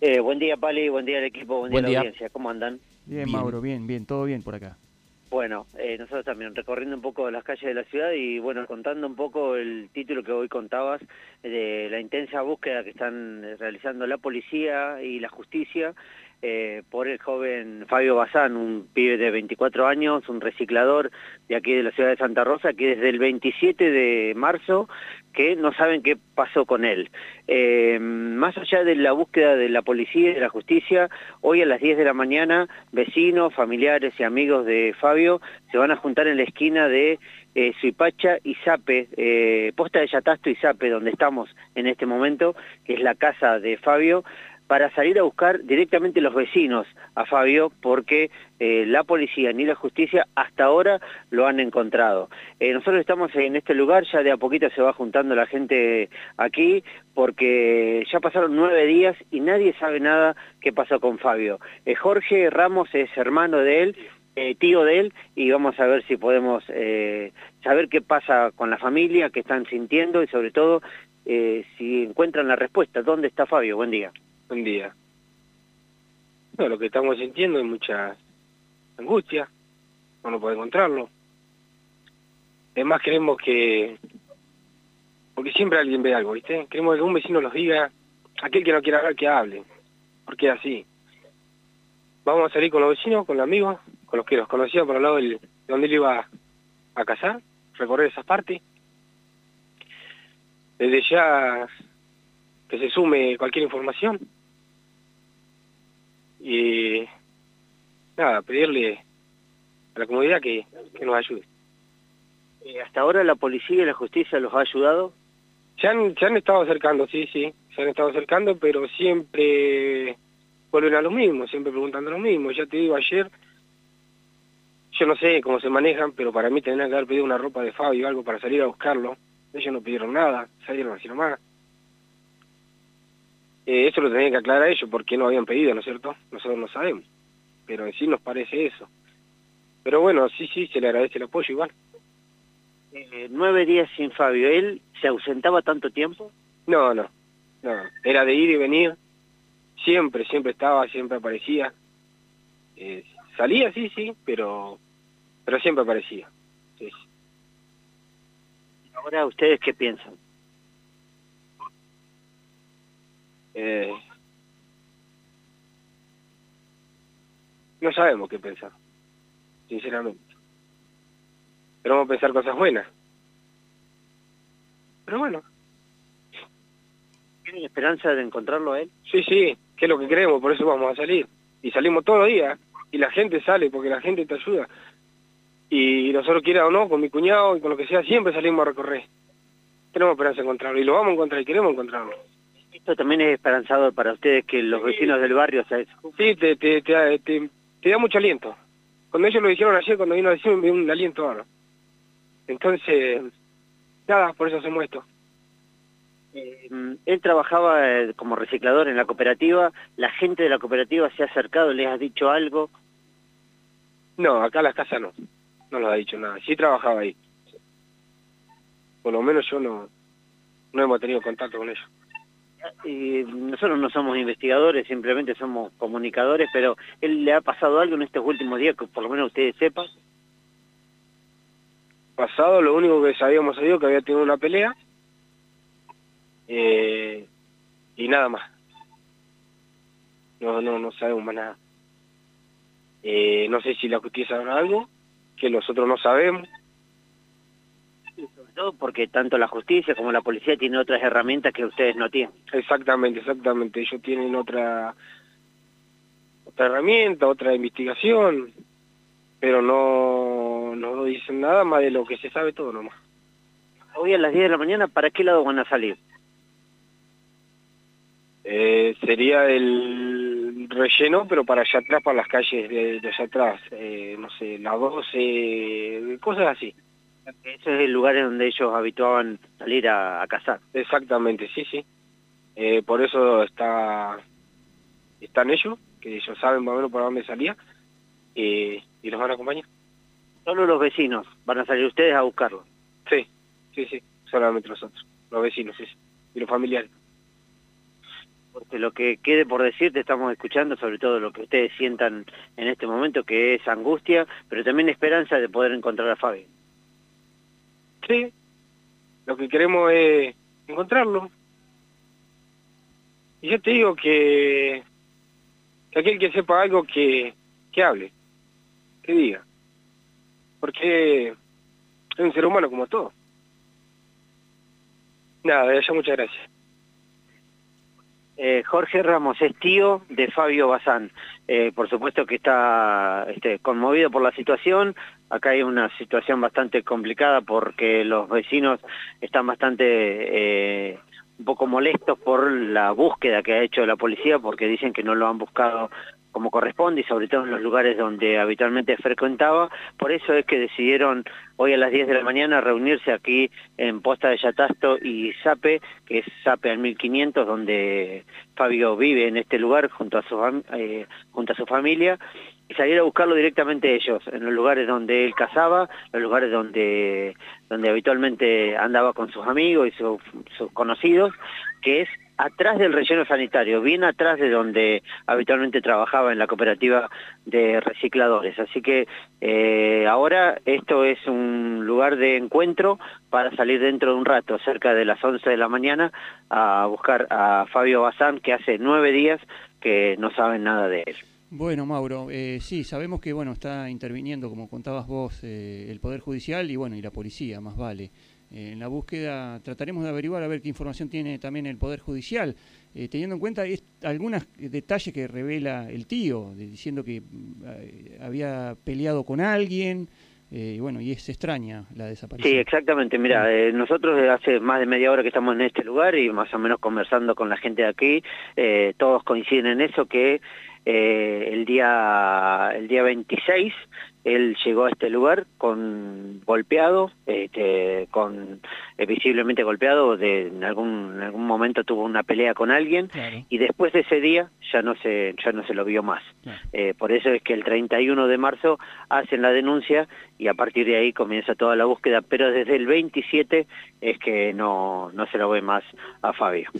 Eh, buen día, Pali, buen día al equipo, buen día a la audiencia. ¿Cómo andan? Bien, Bien. Mauro, bien, bien, todo bien por acá. Bueno, eh, nosotros también recorriendo un poco las calles de la ciudad y bueno, contando un poco el título que hoy contabas de la intensa búsqueda que están eh, realizando la policía y la justicia eh, por el joven Fabio Bazán, un pibe de 24 años, un reciclador de aquí de la ciudad de Santa Rosa, que desde el 27 de marzo que no saben qué pasó con él. Eh, más allá de la búsqueda de la policía y de la justicia, hoy a las 10 de la mañana, vecinos, familiares y amigos de Fabio se van a juntar en la esquina de eh, Suipacha y Zape, eh, posta de Yatasto y Zape, donde estamos en este momento, que es la casa de Fabio, para salir a buscar directamente los vecinos a Fabio porque eh, la policía ni la justicia hasta ahora lo han encontrado. Eh, nosotros estamos en este lugar, ya de a poquito se va juntando la gente aquí porque ya pasaron nueve días y nadie sabe nada qué pasó con Fabio. Eh, Jorge Ramos es hermano de él, tío de él y vamos a ver si podemos saber qué pasa con la familia, qué están sintiendo y sobre todo si encuentran la respuesta. ¿Dónde está Fabio? Buen día. Buen día. No, lo que estamos sintiendo es mucha angustia, no no puede encontrarlo. Además queremos que, porque siempre alguien ve algo, ¿viste? Queremos que un vecino nos diga, aquel que no quiera hablar, que hable, porque es así. Vamos a salir con los vecinos, con los amigos, con los que los conocían por el lado del, de donde él iba a casar, recorrer esas partes. Desde ya que se sume cualquier información y nada, pedirle a la comunidad que, que nos ayude. Eh, hasta ahora la policía y la justicia los ha ayudado. Se han, se han estado acercando, sí, sí, se han estado acercando, pero siempre vuelven a lo mismo, siempre preguntando lo mismo. Ya te digo, ayer, yo no sé cómo se manejan, pero para mí tendrían que haber pedido una ropa de Fabio o algo para salir a buscarlo. Ellos no pidieron nada, salieron así nomás. Eh, eso lo tenían que aclarar ellos, porque no habían pedido, ¿no es cierto? Nosotros no sabemos, pero en sí nos parece eso. Pero bueno, sí, sí, se le agradece el apoyo igual. Eh, nueve días sin Fabio. ¿Él se ausentaba tanto tiempo? No, no, no, era de ir y venir, siempre, siempre estaba, siempre aparecía. Eh, salía, sí, sí, pero, pero siempre aparecía. Sí. Ahora, ¿ustedes qué piensan? Eh, no sabemos qué pensar, sinceramente. Pero vamos a pensar cosas buenas. Pero bueno, ¿Tienen esperanza de encontrarlo a él? sí, sí, que es lo que queremos, por eso vamos a salir. Y salimos todos los días, y la gente sale porque la gente te ayuda. Y nosotros, quiera o no, con mi cuñado y con lo que sea, siempre salimos a recorrer. Tenemos esperanza de encontrarlo, y lo vamos a encontrar, y queremos encontrarlo. Esto también es esperanzador para ustedes que los vecinos del barrio se Sí, te, te, te, te, te da mucho aliento. Cuando ellos lo dijeron ayer, cuando vino a decirme, me dio un aliento ahora. Entonces, nada, por eso hacemos esto. Eh, él trabajaba eh, como reciclador en la cooperativa. ¿La gente de la cooperativa se ha acercado, les ha dicho algo? No, acá las casas no. No nos ha dicho nada. Sí trabajaba ahí. Por lo menos yo no, no hemos tenido contacto con ellos. Nosotros no somos investigadores, simplemente somos comunicadores, pero ¿él le ha pasado algo en estos últimos días que por lo menos ustedes sepan? Pasado, lo único que sabíamos sabido que había tenido una pelea. Eh, y nada más. No, no, no sabemos más nada. Eh, no sé si la justicia sabrá algo, que nosotros no sabemos. Todo porque tanto la justicia como la policía tienen otras herramientas que ustedes no tienen. Exactamente, exactamente. Ellos tienen otra otra herramienta, otra investigación, pero no, no dicen nada más de lo que se sabe todo nomás. Hoy a las 10 de la mañana, ¿para qué lado van a salir? Eh, sería el relleno, pero para allá atrás, para las calles de, de allá atrás, eh, no sé, las 12, cosas así. Ese es el lugar en donde ellos habituaban salir a, a cazar. Exactamente, sí, sí. Eh, por eso está están ellos, que ellos saben más o menos para dónde salía, eh, y los van a acompañar. Solo los vecinos van a salir ustedes a buscarlo. Sí, sí, sí, solamente nosotros, los vecinos, sí, sí, y los familiares. porque lo que quede por decir te estamos escuchando, sobre todo lo que ustedes sientan en este momento, que es angustia, pero también esperanza de poder encontrar a Fabi. Sí, lo que queremos es encontrarlo. Y yo te digo que, que aquel que sepa algo que, que hable, que diga. Porque es un ser humano como todo. Nada, ya muchas gracias. Eh, Jorge Ramos es tío de Fabio Bazán. Eh, por supuesto que está este, conmovido por la situación. Acá hay una situación bastante complicada porque los vecinos están bastante eh, un poco molestos por la búsqueda que ha hecho la policía porque dicen que no lo han buscado como corresponde y sobre todo en los lugares donde habitualmente frecuentaba. Por eso es que decidieron hoy a las 10 de la mañana reunirse aquí en Posta de Yatasto y Sape, que es Sape al 1500, donde Fabio vive en este lugar junto a su, eh, junto a su familia y salir a buscarlo directamente ellos, en los lugares donde él cazaba, los lugares donde, donde habitualmente andaba con sus amigos y sus conocidos, que es atrás del relleno sanitario, bien atrás de donde habitualmente trabajaba en la cooperativa de recicladores. Así que eh, ahora esto es un lugar de encuentro para salir dentro de un rato, cerca de las 11 de la mañana, a buscar a Fabio Bazán, que hace nueve días que no saben nada de él. Bueno, Mauro, eh, sí, sabemos que bueno está interviniendo, como contabas vos, eh, el Poder Judicial y bueno y la policía, más vale. Eh, en la búsqueda trataremos de averiguar a ver qué información tiene también el Poder Judicial, eh, teniendo en cuenta algunos detalles que revela el tío, diciendo que había peleado con alguien. y bueno, y es extraña la desaparición. Sí, exactamente. Mira, nosotros hace más de media hora que estamos en este lugar y más o menos conversando con la gente de aquí, todos coinciden en eso que eh, el día el día 26 él llegó a este lugar con golpeado, este, con eh, visiblemente golpeado, de, en algún en algún momento tuvo una pelea con alguien y después de ese día ya no se ya no se lo vio más. Eh, por eso es que el 31 de marzo hacen la denuncia y a partir de ahí comienza toda la búsqueda, pero desde el 27 es que no no se lo ve más a Fabio.